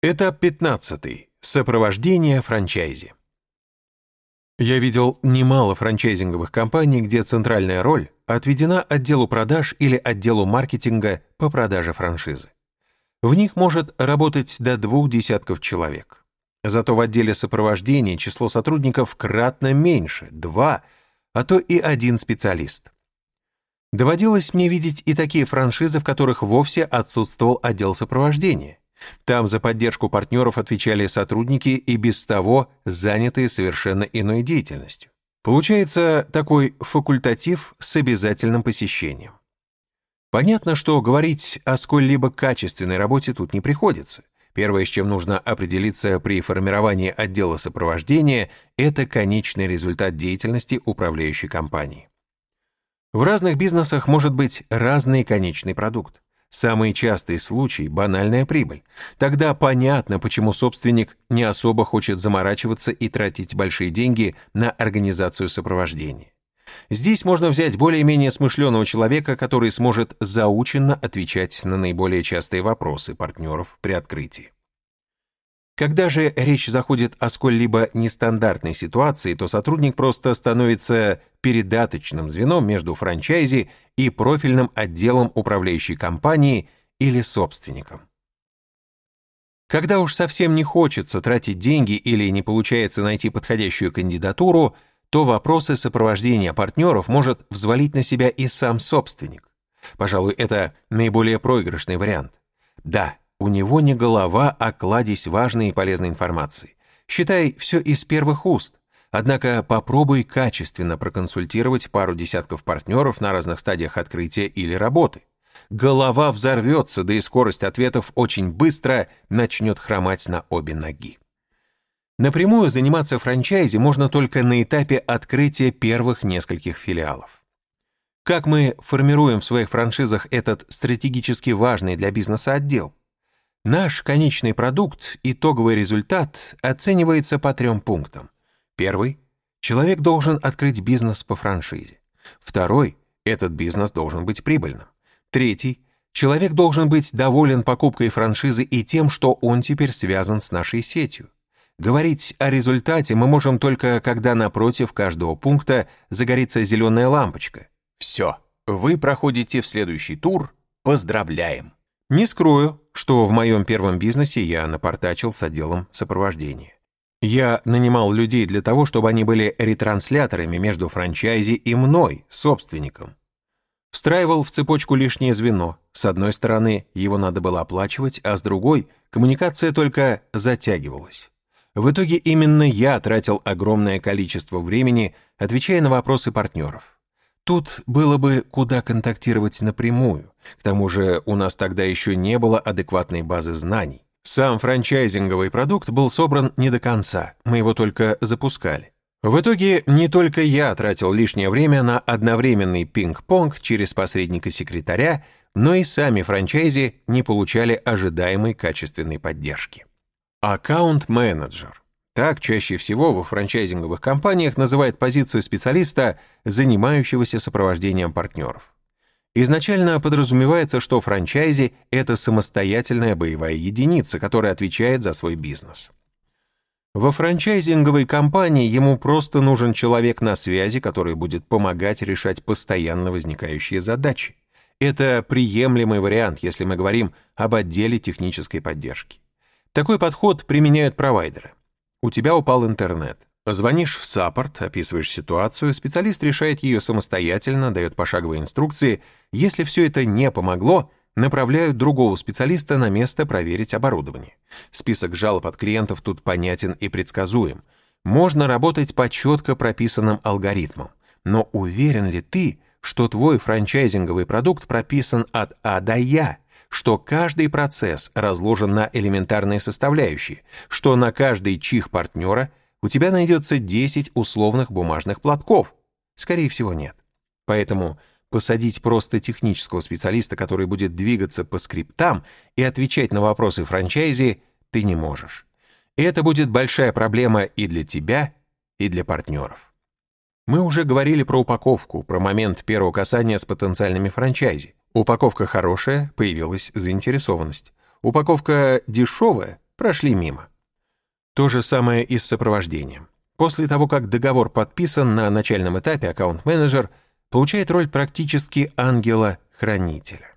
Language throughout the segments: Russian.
Этап 15. Сопровождение франчайзи. Я видел немало франчайзинговых компаний, где центральная роль отведена отделу продаж или отделу маркетинга по продаже франшизы. В них может работать до двух десятков человек. Зато в отделе сопровождения число сотрудников кратно меньше, два, а то и один специалист. Доводилось мне видеть и такие франшизы, в которых вовсе отсутствовал отдел сопровождения. Там за поддержку партнеров отвечали сотрудники и без того занятые совершенно иной деятельностью. Получается такой факультатив с обязательным посещением. Понятно, что говорить о сколь-либо качественной работе тут не приходится. Первое, с чем нужно определиться при формировании отдела сопровождения, это конечный результат деятельности управляющей компании. В разных бизнесах может быть разный конечный продукт. Самый частый случай – банальная прибыль. Тогда понятно, почему собственник не особо хочет заморачиваться и тратить большие деньги на организацию сопровождения. Здесь можно взять более-менее смышленого человека, который сможет заученно отвечать на наиболее частые вопросы партнеров при открытии. Когда же речь заходит о сколь-либо нестандартной ситуации, то сотрудник просто становится передаточным звеном между франчайзи и профильным отделом управляющей компании или собственником. Когда уж совсем не хочется тратить деньги или не получается найти подходящую кандидатуру, то вопросы сопровождения партнеров может взвалить на себя и сам собственник. Пожалуй, это наиболее проигрышный вариант. Да, у него не голова, а кладезь важной и полезной информации. Считай, все из первых уст. Однако попробуй качественно проконсультировать пару десятков партнеров на разных стадиях открытия или работы. Голова взорвется, да и скорость ответов очень быстро начнет хромать на обе ноги. Напрямую заниматься франчайзи можно только на этапе открытия первых нескольких филиалов. Как мы формируем в своих франшизах этот стратегически важный для бизнеса отдел? Наш конечный продукт, итоговый результат, оценивается по трем пунктам. Первый – человек должен открыть бизнес по франшизе. Второй – этот бизнес должен быть прибыльным. Третий – человек должен быть доволен покупкой франшизы и тем, что он теперь связан с нашей сетью. Говорить о результате мы можем только, когда напротив каждого пункта загорится зеленая лампочка. Все, вы проходите в следующий тур. Поздравляем! Не скрою, что в моем первом бизнесе я напортачил с отделом сопровождения. Я нанимал людей для того, чтобы они были ретрансляторами между франчайзи и мной, собственником. Встраивал в цепочку лишнее звено. С одной стороны, его надо было оплачивать, а с другой коммуникация только затягивалась. В итоге именно я тратил огромное количество времени, отвечая на вопросы партнеров. Тут было бы куда контактировать напрямую. К тому же у нас тогда еще не было адекватной базы знаний. Сам франчайзинговый продукт был собран не до конца, мы его только запускали. В итоге не только я тратил лишнее время на одновременный пинг-понг через посредника секретаря, но и сами франчайзи не получали ожидаемой качественной поддержки. Аккаунт-менеджер. Так чаще всего во франчайзинговых компаниях называют позицию специалиста, занимающегося сопровождением партнеров. Изначально подразумевается, что франчайзи — это самостоятельная боевая единица, которая отвечает за свой бизнес. Во франчайзинговой компании ему просто нужен человек на связи, который будет помогать решать постоянно возникающие задачи. Это приемлемый вариант, если мы говорим об отделе технической поддержки. Такой подход применяют провайдеры. У тебя упал интернет. Звонишь в саппорт, описываешь ситуацию, специалист решает ее самостоятельно, дает пошаговые инструкции. Если все это не помогло, направляют другого специалиста на место проверить оборудование. Список жалоб от клиентов тут понятен и предсказуем. Можно работать по четко прописанным алгоритмам. Но уверен ли ты, что твой франчайзинговый продукт прописан от А до Я? Что каждый процесс разложен на элементарные составляющие, что на каждый чих партнера у тебя найдется 10 условных бумажных платков. Скорее всего, нет. Поэтому посадить просто технического специалиста, который будет двигаться по скриптам и отвечать на вопросы франчайзи, ты не можешь. Это будет большая проблема и для тебя, и для партнеров. Мы уже говорили про упаковку, про момент первого касания с потенциальными франчайзи. Упаковка хорошая, появилась заинтересованность. Упаковка дешевая, прошли мимо. То же самое и с сопровождением. После того, как договор подписан на начальном этапе, аккаунт-менеджер получает роль практически ангела-хранителя.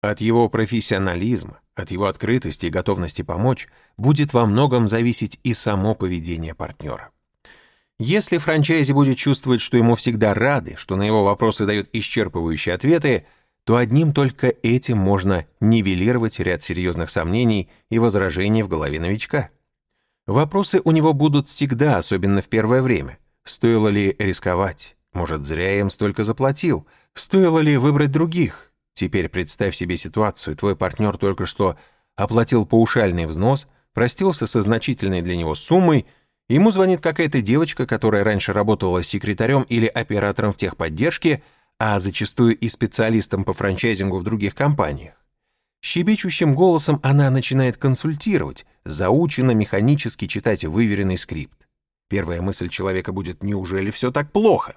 От его профессионализма, от его открытости и готовности помочь будет во многом зависеть и само поведение партнера. Если франчайзи будет чувствовать, что ему всегда рады, что на его вопросы дают исчерпывающие ответы, то одним только этим можно нивелировать ряд серьезных сомнений и возражений в голове новичка. Вопросы у него будут всегда, особенно в первое время. Стоило ли рисковать? Может, зря я им столько заплатил? Стоило ли выбрать других? Теперь представь себе ситуацию. Твой партнер только что оплатил паушальный взнос, простился со значительной для него суммой, ему звонит какая-то девочка, которая раньше работала секретарем или оператором в техподдержке, а зачастую и специалистом по франчайзингу в других компаниях. Щебечущим голосом она начинает консультировать, заучено механически читать выверенный скрипт. Первая мысль человека будет «неужели все так плохо?».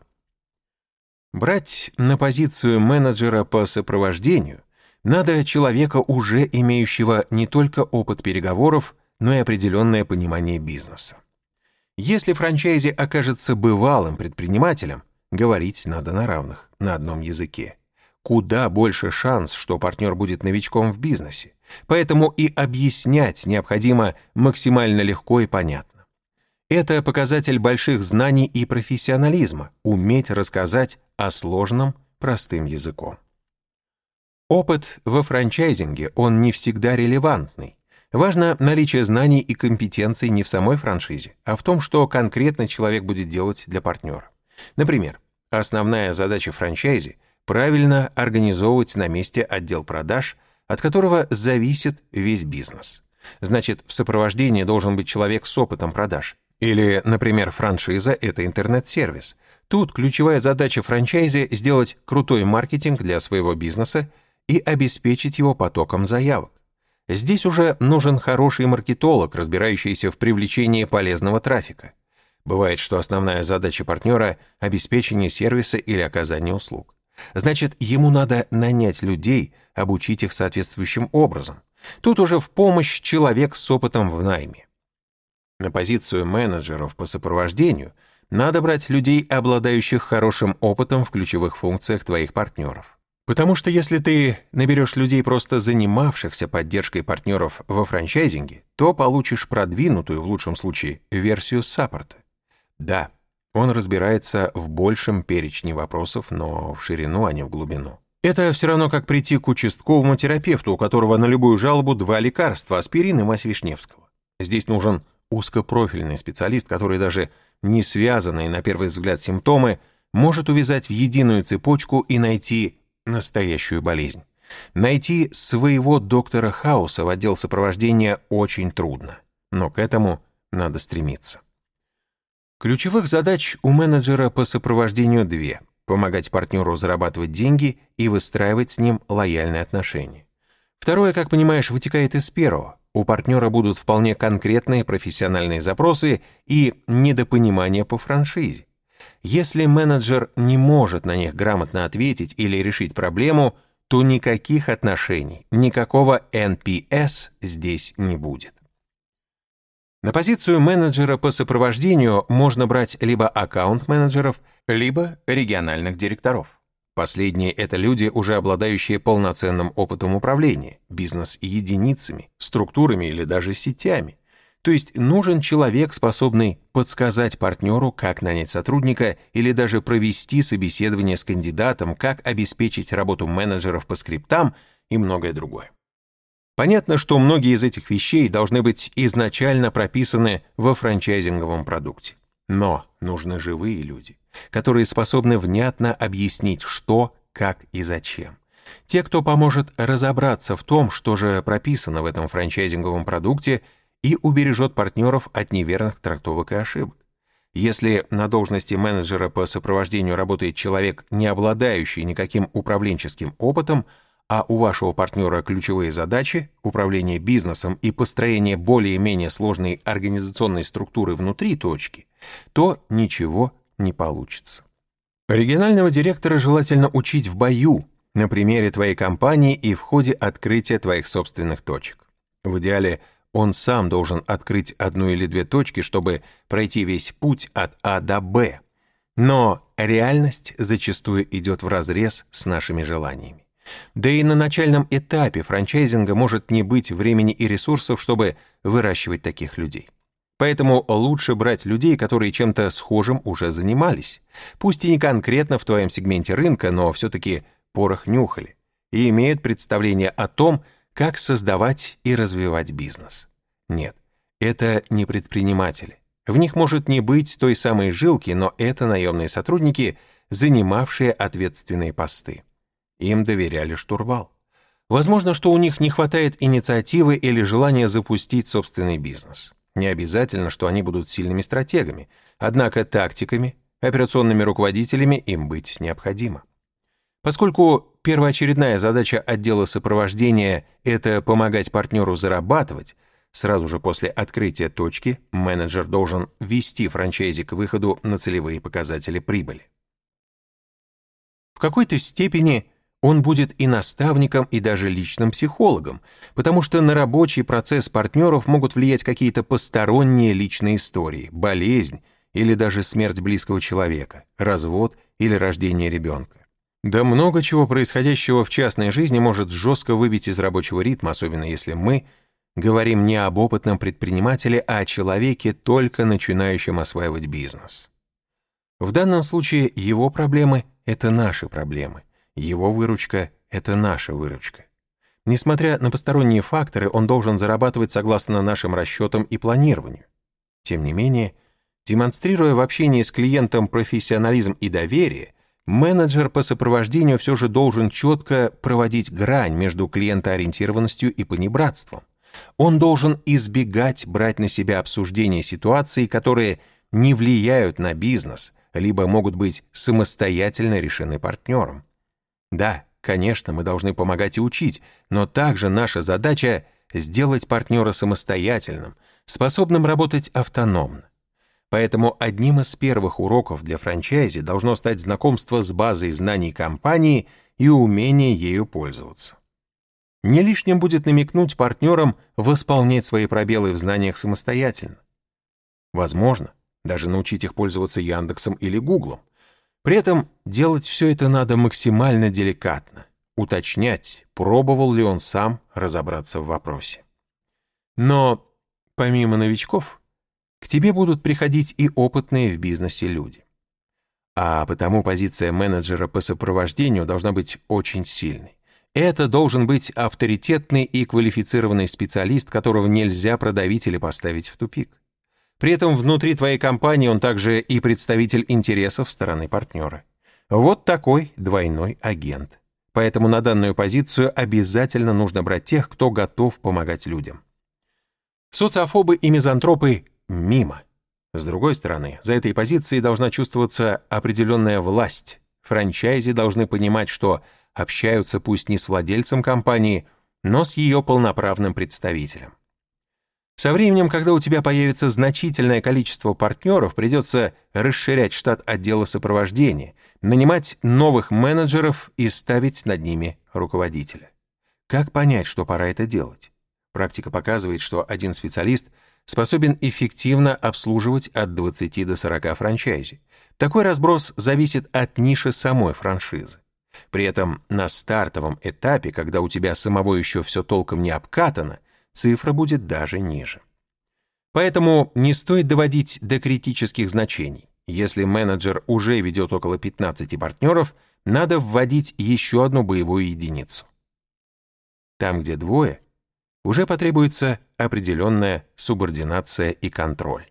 Брать на позицию менеджера по сопровождению надо человека, уже имеющего не только опыт переговоров, но и определенное понимание бизнеса. Если франчайзи окажется бывалым предпринимателем, говорить надо на равных, на одном языке. Куда больше шанс, что партнер будет новичком в бизнесе. Поэтому и объяснять необходимо максимально легко и понятно. Это показатель больших знаний и профессионализма, уметь рассказать о сложном простым языком. Опыт во франчайзинге, он не всегда релевантный. Важно наличие знаний и компетенций не в самой франшизе, а в том, что конкретно человек будет делать для партнера. Например, основная задача франчайзи – правильно организовывать на месте отдел продаж, от которого зависит весь бизнес. Значит, в сопровождении должен быть человек с опытом продаж. Или, например, франшиза – это интернет-сервис. Тут ключевая задача франчайзи – сделать крутой маркетинг для своего бизнеса и обеспечить его потоком заявок. Здесь уже нужен хороший маркетолог, разбирающийся в привлечении полезного трафика. Бывает, что основная задача партнера — обеспечение сервиса или оказание услуг. Значит, ему надо нанять людей, обучить их соответствующим образом. Тут уже в помощь человек с опытом в найме. На позицию менеджеров по сопровождению надо брать людей, обладающих хорошим опытом в ключевых функциях твоих партнеров. Потому что если ты наберешь людей, просто занимавшихся поддержкой партнеров во франчайзинге, то получишь продвинутую, в лучшем случае, версию саппорта. Да, он разбирается в большем перечне вопросов, но в ширину, а не в глубину. Это все равно как прийти к участковому терапевту, у которого на любую жалобу два лекарства, аспирин и мазь Вишневского. Здесь нужен узкопрофильный специалист, который даже не связанные на первый взгляд симптомы может увязать в единую цепочку и найти настоящую болезнь. Найти своего доктора Хауса в отдел сопровождения очень трудно, но к этому надо стремиться. Ключевых задач у менеджера по сопровождению две – помогать партнеру зарабатывать деньги и выстраивать с ним лояльные отношения. Второе, как понимаешь, вытекает из первого. У партнера будут вполне конкретные профессиональные запросы и недопонимание по франшизе. Если менеджер не может на них грамотно ответить или решить проблему, то никаких отношений, никакого NPS здесь не будет. На позицию менеджера по сопровождению можно брать либо аккаунт-менеджеров, либо региональных директоров. Последние — это люди, уже обладающие полноценным опытом управления, бизнес-единицами, структурами или даже сетями. То есть нужен человек, способный подсказать партнеру, как нанять сотрудника или даже провести собеседование с кандидатом, как обеспечить работу менеджеров по скриптам и многое другое. Понятно, что многие из этих вещей должны быть изначально прописаны во франчайзинговом продукте. Но нужны живые люди, которые способны внятно объяснить, что, как и зачем. Те, кто поможет разобраться в том, что же прописано в этом франчайзинговом продукте и убережет партнеров от неверных трактовок и ошибок. Если на должности менеджера по сопровождению работает человек, не обладающий никаким управленческим опытом, а у вашего партнера ключевые задачи – управление бизнесом и построение более-менее сложной организационной структуры внутри точки, то ничего не получится. Регионального директора желательно учить в бою, на примере твоей компании и в ходе открытия твоих собственных точек. В идеале Он сам должен открыть одну или две точки, чтобы пройти весь путь от А до Б. Но реальность зачастую идет вразрез с нашими желаниями. Да и на начальном этапе франчайзинга может не быть времени и ресурсов, чтобы выращивать таких людей. Поэтому лучше брать людей, которые чем-то схожим уже занимались. Пусть и не конкретно в твоем сегменте рынка, но все-таки порох нюхали и имеют представление о том, как создавать и развивать бизнес. Нет, это не предприниматели. В них может не быть той самой жилки, но это наемные сотрудники, занимавшие ответственные посты. Им доверяли штурвал. Возможно, что у них не хватает инициативы или желания запустить собственный бизнес. Не обязательно, что они будут сильными стратегами, однако тактиками, операционными руководителями им быть необходимо. Поскольку первоочередная задача отдела сопровождения – это помогать партнеру зарабатывать, сразу же после открытия точки менеджер должен вести франчайзи к выходу на целевые показатели прибыли. В какой-то степени он будет и наставником, и даже личным психологом, потому что на рабочий процесс партнеров могут влиять какие-то посторонние личные истории, болезнь или даже смерть близкого человека, развод или рождение ребенка. Да много чего происходящего в частной жизни может жестко выбить из рабочего ритма, особенно если мы говорим не об опытном предпринимателе, а о человеке, только начинающем осваивать бизнес. В данном случае его проблемы — это наши проблемы — его выручка — это наша выручка. Несмотря на посторонние факторы, он должен зарабатывать согласно нашим расчетам и планированию. Тем не менее, демонстрируя в общении с клиентом профессионализм и доверие, менеджер по сопровождению все же должен четко проводить грань между клиентоориентированностью и понебратством. Он должен избегать брать на себя обсуждение ситуаций, которые не влияют на бизнес, либо могут быть самостоятельно решены партнером. Да, конечно, мы должны помогать и учить, но также наша задача — сделать партнера самостоятельным, способным работать автономно. Поэтому одним из первых уроков для франчайзи должно стать знакомство с базой знаний компании и умение ею пользоваться. Не лишним будет намекнуть партнерам восполнять свои пробелы в знаниях самостоятельно. Возможно, даже научить их пользоваться Яндексом или Гуглом, при этом делать все это надо максимально деликатно, уточнять, пробовал ли он сам разобраться в вопросе. Но помимо новичков, к тебе будут приходить и опытные в бизнесе люди. А потому позиция менеджера по сопровождению должна быть очень сильной. Это должен быть авторитетный и квалифицированный специалист, которого нельзя продавить или поставить в тупик. При этом внутри твоей компании он также и представитель интересов стороны партнера. Вот такой двойной агент. Поэтому на данную позицию обязательно нужно брать тех, кто готов помогать людям. Социофобы и мизантропы мимо. С другой стороны, за этой позицией должна чувствоваться определенная власть. Франчайзи должны понимать, что общаются пусть не с владельцем компании, но с ее полноправным представителем. Со временем, когда у тебя появится значительное количество партнеров, придется расширять штат отдела сопровождения, нанимать новых менеджеров и ставить над ними руководителя. Как понять, что пора это делать? Практика показывает, что один специалист способен эффективно обслуживать от 20 до 40 франчайзи. Такой разброс зависит от ниши самой франшизы. При этом на стартовом этапе, когда у тебя самого еще все толком не обкатано, цифра будет даже ниже. Поэтому не стоит доводить до критических значений. Если менеджер уже ведет около 15 партнеров, надо вводить еще одну боевую единицу. Там, где двое, уже потребуется определенная субординация и контроль.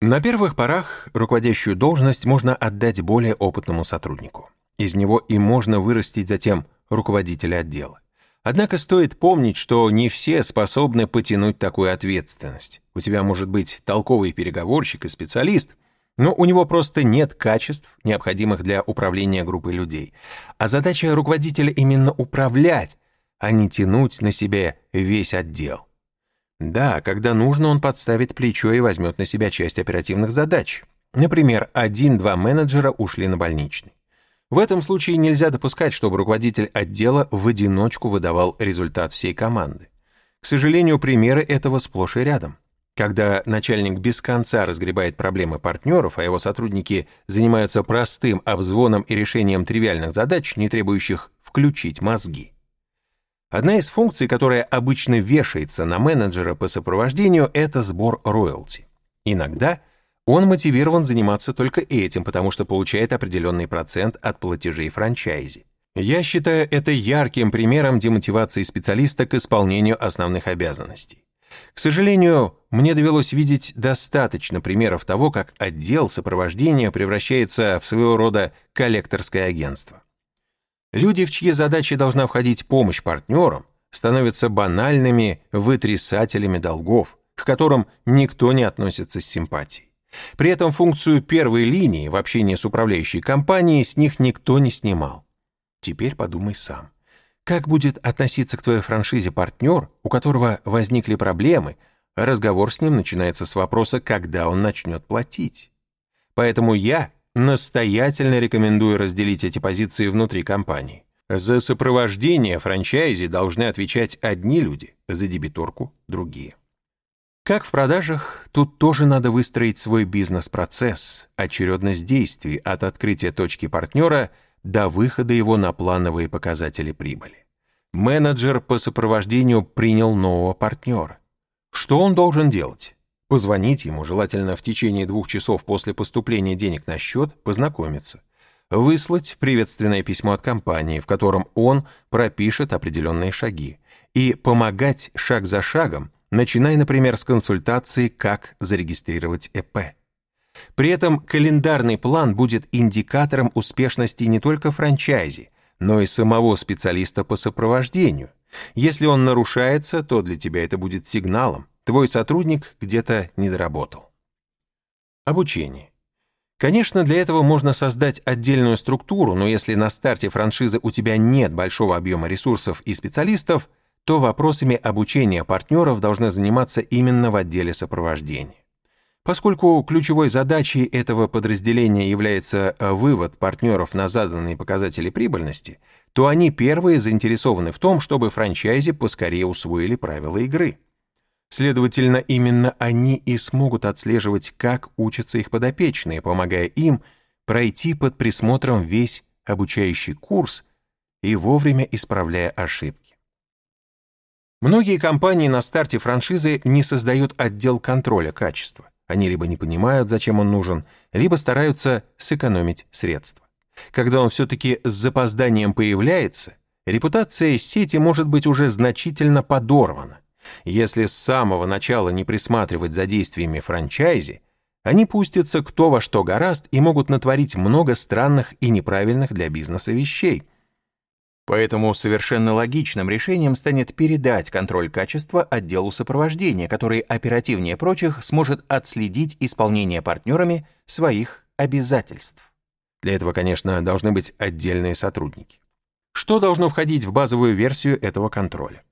На первых порах руководящую должность можно отдать более опытному сотруднику. Из него и можно вырастить затем руководителя отдела. Однако стоит помнить, что не все способны потянуть такую ответственность. У тебя может быть толковый переговорщик и специалист, но у него просто нет качеств, необходимых для управления группой людей. А задача руководителя именно управлять, а не тянуть на себе весь отдел. Да, когда нужно, он подставит плечо и возьмет на себя часть оперативных задач. Например, один-два менеджера ушли на больничный. В этом случае нельзя допускать, чтобы руководитель отдела в одиночку выдавал результат всей команды. К сожалению, примеры этого сплошь и рядом. Когда начальник без конца разгребает проблемы партнеров, а его сотрудники занимаются простым обзвоном и решением тривиальных задач, не требующих включить мозги. Одна из функций, которая обычно вешается на менеджера по сопровождению, это сбор роялти. Иногда он мотивирован заниматься только этим, потому что получает определенный процент от платежей франчайзи. Я считаю это ярким примером демотивации специалиста к исполнению основных обязанностей. К сожалению, мне довелось видеть достаточно примеров того, как отдел сопровождения превращается в своего рода коллекторское агентство. Люди, в чьи задачи должна входить помощь партнерам, становятся банальными вытрясателями долгов, к которым никто не относится с симпатией. При этом функцию первой линии в общении с управляющей компанией с них никто не снимал. Теперь подумай сам. Как будет относиться к твоей франшизе партнер, у которого возникли проблемы, разговор с ним начинается с вопроса, когда он начнет платить? Поэтому я настоятельно рекомендую разделить эти позиции внутри компании. За сопровождение франчайзи должны отвечать одни люди, за дебиторку – другие. Как в продажах, тут тоже надо выстроить свой бизнес-процесс, очередность действий от открытия точки партнера – до выхода его на плановые показатели прибыли. Менеджер по сопровождению принял нового партнера. Что он должен делать? Позвонить ему, желательно в течение двух часов после поступления денег на счет, познакомиться. Выслать приветственное письмо от компании, в котором он пропишет определенные шаги. И помогать шаг за шагом, начиная, например, с консультации «Как зарегистрировать ЭП». При этом календарный план будет индикатором успешности не только франчайзи, но и самого специалиста по сопровождению. Если он нарушается, то для тебя это будет сигналом. Твой сотрудник где-то не доработал. Обучение. Конечно, для этого можно создать отдельную структуру, но если на старте франшизы у тебя нет большого объема ресурсов и специалистов, то вопросами обучения партнеров должны заниматься именно в отделе сопровождения. Поскольку ключевой задачей этого подразделения является э, вывод партнеров на заданные показатели прибыльности, то они первые заинтересованы в том, чтобы франчайзи поскорее усвоили правила игры. Следовательно, именно они и смогут отслеживать, как учатся их подопечные, помогая им пройти под присмотром весь обучающий курс и вовремя исправляя ошибки. Многие компании на старте франшизы не создают отдел контроля качества. Они либо не понимают, зачем он нужен, либо стараются сэкономить средства. Когда он все-таки с запозданием появляется, репутация сети может быть уже значительно подорвана. Если с самого начала не присматривать за действиями франчайзи, они пустятся кто во что гораст и могут натворить много странных и неправильных для бизнеса вещей, Поэтому совершенно логичным решением станет передать контроль качества отделу сопровождения, который оперативнее прочих сможет отследить исполнение партнерами своих обязательств. Для этого, конечно, должны быть отдельные сотрудники. Что должно входить в базовую версию этого контроля?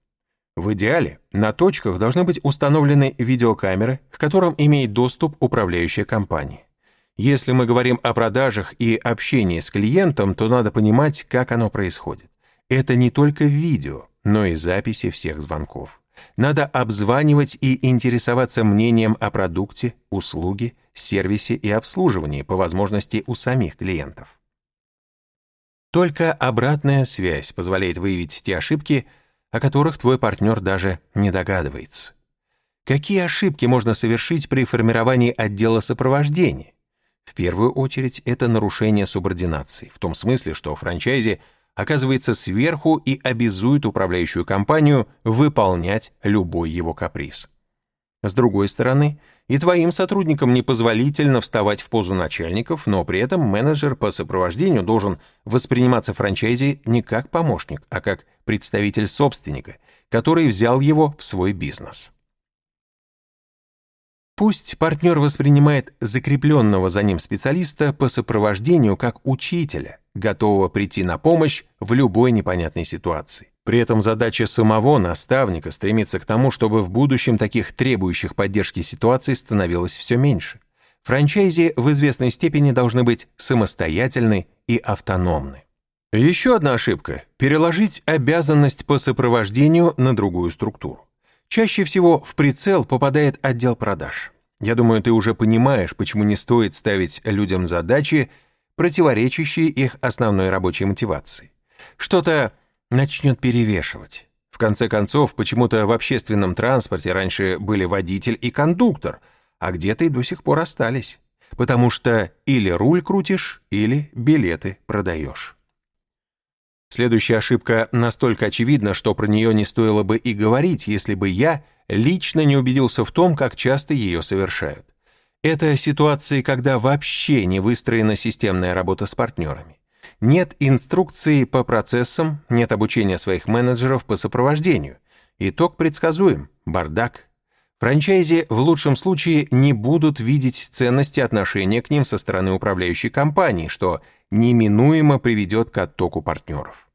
В идеале на точках должны быть установлены видеокамеры, к которым имеет доступ управляющая компания. Если мы говорим о продажах и общении с клиентом, то надо понимать, как оно происходит. Это не только видео, но и записи всех звонков. Надо обзванивать и интересоваться мнением о продукте, услуге, сервисе и обслуживании, по возможности у самих клиентов. Только обратная связь позволяет выявить те ошибки, о которых твой партнер даже не догадывается. Какие ошибки можно совершить при формировании отдела сопровождения? В первую очередь это нарушение субординации, в том смысле, что франчайзи – оказывается сверху и обязует управляющую компанию выполнять любой его каприз. С другой стороны, и твоим сотрудникам непозволительно вставать в позу начальников, но при этом менеджер по сопровождению должен восприниматься франчайзи не как помощник, а как представитель собственника, который взял его в свой бизнес. Пусть партнер воспринимает закрепленного за ним специалиста по сопровождению как учителя, готового прийти на помощь в любой непонятной ситуации. При этом задача самого наставника стремится к тому, чтобы в будущем таких требующих поддержки ситуаций становилось все меньше. Франчайзи в известной степени должны быть самостоятельны и автономны. Еще одна ошибка – переложить обязанность по сопровождению на другую структуру. Чаще всего в прицел попадает отдел продаж. Я думаю, ты уже понимаешь, почему не стоит ставить людям задачи, противоречащие их основной рабочей мотивации. Что-то начнет перевешивать. В конце концов, почему-то в общественном транспорте раньше были водитель и кондуктор, а где-то и до сих пор остались. Потому что или руль крутишь, или билеты продаешь. Следующая ошибка настолько очевидна, что про нее не стоило бы и говорить, если бы я лично не убедился в том, как часто ее совершают. Это ситуации, когда вообще не выстроена системная работа с партнерами. Нет инструкции по процессам, нет обучения своих менеджеров по сопровождению. Итог предсказуем – бардак. Франчайзи в лучшем случае не будут видеть ценности отношения к ним со стороны управляющей компании, что неминуемо приведет к оттоку партнеров.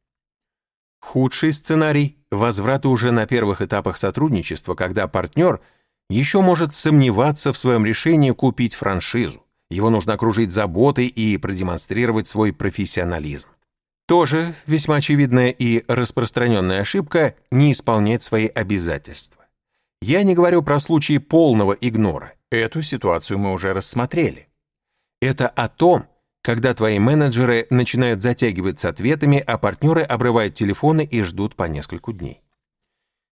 Худший сценарий – возврат уже на первых этапах сотрудничества, когда партнер еще может сомневаться в своем решении купить франшизу. Его нужно окружить заботой и продемонстрировать свой профессионализм. Тоже весьма очевидная и распространенная ошибка – не исполнять свои обязательства. Я не говорю про случаи полного игнора. Эту ситуацию мы уже рассмотрели. Это о том, когда твои менеджеры начинают затягивать с ответами, а партнеры обрывают телефоны и ждут по нескольку дней.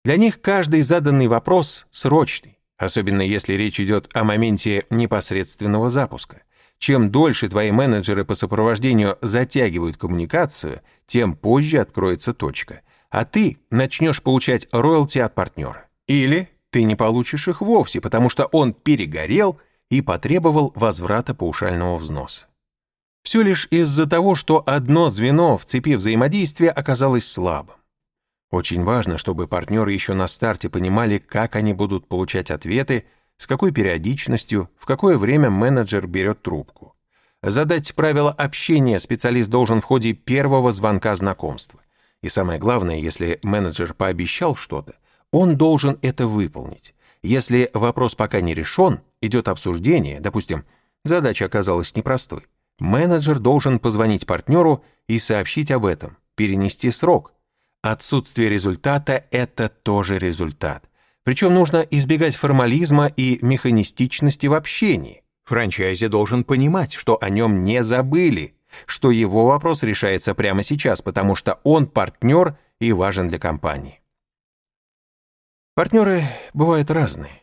Для них каждый заданный вопрос срочный, особенно если речь идет о моменте непосредственного запуска. Чем дольше твои менеджеры по сопровождению затягивают коммуникацию, тем позже откроется точка, а ты начнешь получать роялти от партнера. Или ты не получишь их вовсе, потому что он перегорел и потребовал возврата паушального взноса. Все лишь из-за того, что одно звено в цепи взаимодействия оказалось слабым. Очень важно, чтобы партнеры еще на старте понимали, как они будут получать ответы, с какой периодичностью, в какое время менеджер берет трубку. Задать правила общения специалист должен в ходе первого звонка знакомства. И самое главное, если менеджер пообещал что-то, он должен это выполнить. Если вопрос пока не решен, идет обсуждение, допустим, задача оказалась непростой, Менеджер должен позвонить партнеру и сообщить об этом, перенести срок. Отсутствие результата – это тоже результат. Причем нужно избегать формализма и механистичности в общении. Франчайзи должен понимать, что о нем не забыли, что его вопрос решается прямо сейчас, потому что он партнер и важен для компании. Партнеры бывают разные,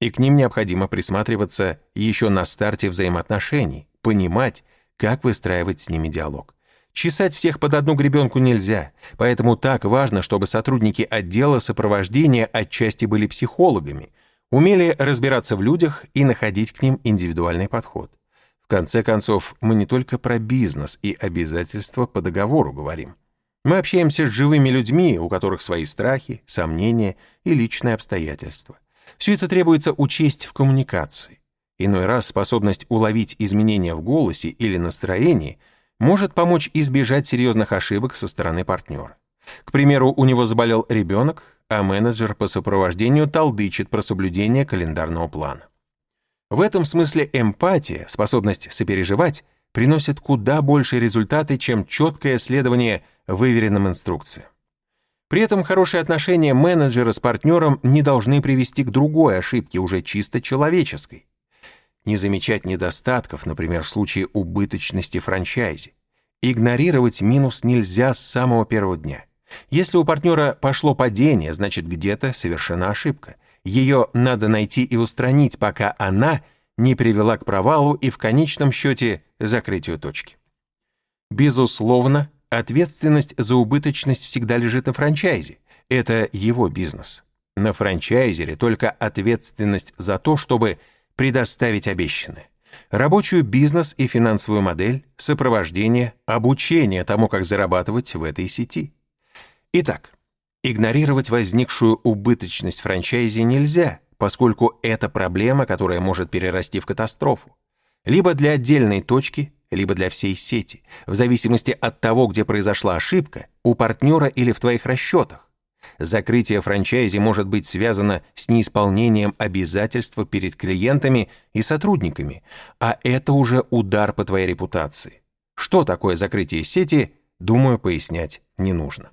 и к ним необходимо присматриваться еще на старте взаимоотношений, понимать, как выстраивать с ними диалог. Чесать всех под одну гребенку нельзя, поэтому так важно, чтобы сотрудники отдела сопровождения отчасти были психологами, умели разбираться в людях и находить к ним индивидуальный подход. В конце концов, мы не только про бизнес и обязательства по договору говорим. Мы общаемся с живыми людьми, у которых свои страхи, сомнения и личные обстоятельства. Все это требуется учесть в коммуникации. Иной раз способность уловить изменения в голосе или настроении может помочь избежать серьезных ошибок со стороны партнера. К примеру, у него заболел ребенок, а менеджер по сопровождению толдычит про соблюдение календарного плана. В этом смысле эмпатия, способность сопереживать, приносит куда больше результаты, чем четкое следование выверенным инструкциям. При этом хорошие отношения менеджера с партнером не должны привести к другой ошибке, уже чисто человеческой не замечать недостатков, например, в случае убыточности франчайзи. Игнорировать минус нельзя с самого первого дня. Если у партнера пошло падение, значит где-то совершена ошибка. Ее надо найти и устранить, пока она не привела к провалу и в конечном счете закрытию точки. Безусловно, ответственность за убыточность всегда лежит на франчайзе. Это его бизнес. На франчайзере только ответственность за то, чтобы предоставить обещанное. Рабочую бизнес и финансовую модель, сопровождение, обучение тому, как зарабатывать в этой сети. Итак, игнорировать возникшую убыточность франчайзи нельзя, поскольку это проблема, которая может перерасти в катастрофу. Либо для отдельной точки, либо для всей сети, в зависимости от того, где произошла ошибка, у партнера или в твоих расчетах. Закрытие франчайзи может быть связано с неисполнением обязательства перед клиентами и сотрудниками, а это уже удар по твоей репутации. Что такое закрытие сети, думаю, пояснять не нужно.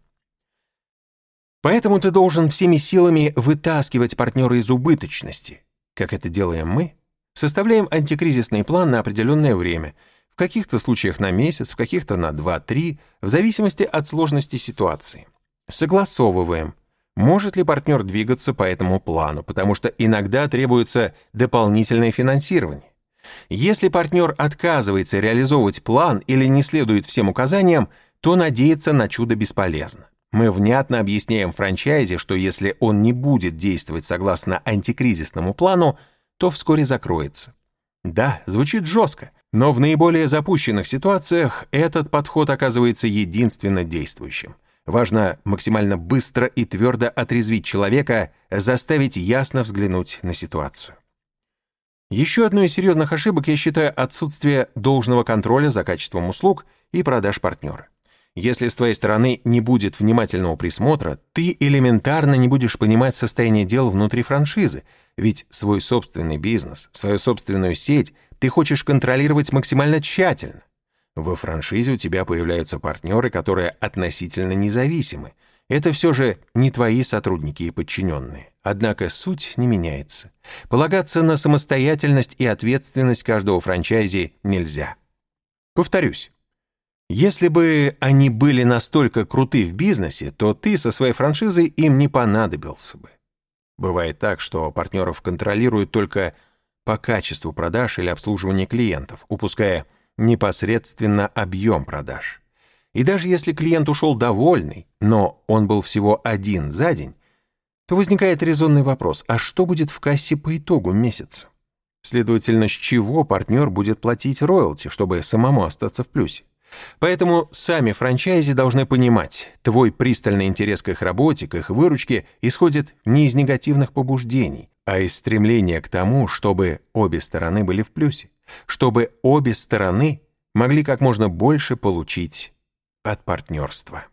Поэтому ты должен всеми силами вытаскивать партнера из убыточности. Как это делаем мы? Составляем антикризисный план на определенное время, в каких-то случаях на месяц, в каких-то на 2-3, в зависимости от сложности ситуации. Согласовываем, может ли партнер двигаться по этому плану, потому что иногда требуется дополнительное финансирование. Если партнер отказывается реализовывать план или не следует всем указаниям, то надеяться на чудо бесполезно. Мы внятно объясняем франчайзе, что если он не будет действовать согласно антикризисному плану, то вскоре закроется. Да, звучит жестко, но в наиболее запущенных ситуациях этот подход оказывается единственно действующим. Важно максимально быстро и твердо отрезвить человека, заставить ясно взглянуть на ситуацию. Еще одной из серьезных ошибок я считаю отсутствие должного контроля за качеством услуг и продаж партнера. Если с твоей стороны не будет внимательного присмотра, ты элементарно не будешь понимать состояние дел внутри франшизы, ведь свой собственный бизнес, свою собственную сеть ты хочешь контролировать максимально тщательно. Во франшизе у тебя появляются партнеры, которые относительно независимы. Это все же не твои сотрудники и подчиненные. Однако суть не меняется. Полагаться на самостоятельность и ответственность каждого франчайзи нельзя. Повторюсь, если бы они были настолько круты в бизнесе, то ты со своей франшизой им не понадобился бы. Бывает так, что партнеров контролируют только по качеству продаж или обслуживания клиентов, упуская непосредственно объем продаж. И даже если клиент ушел довольный, но он был всего один за день, то возникает резонный вопрос, а что будет в кассе по итогу месяца? Следовательно, с чего партнер будет платить роялти, чтобы самому остаться в плюсе? Поэтому сами франчайзи должны понимать, твой пристальный интерес к их работе, к их выручке исходит не из негативных побуждений, а из стремления к тому, чтобы обе стороны были в плюсе, чтобы обе стороны могли как можно больше получить от партнерства.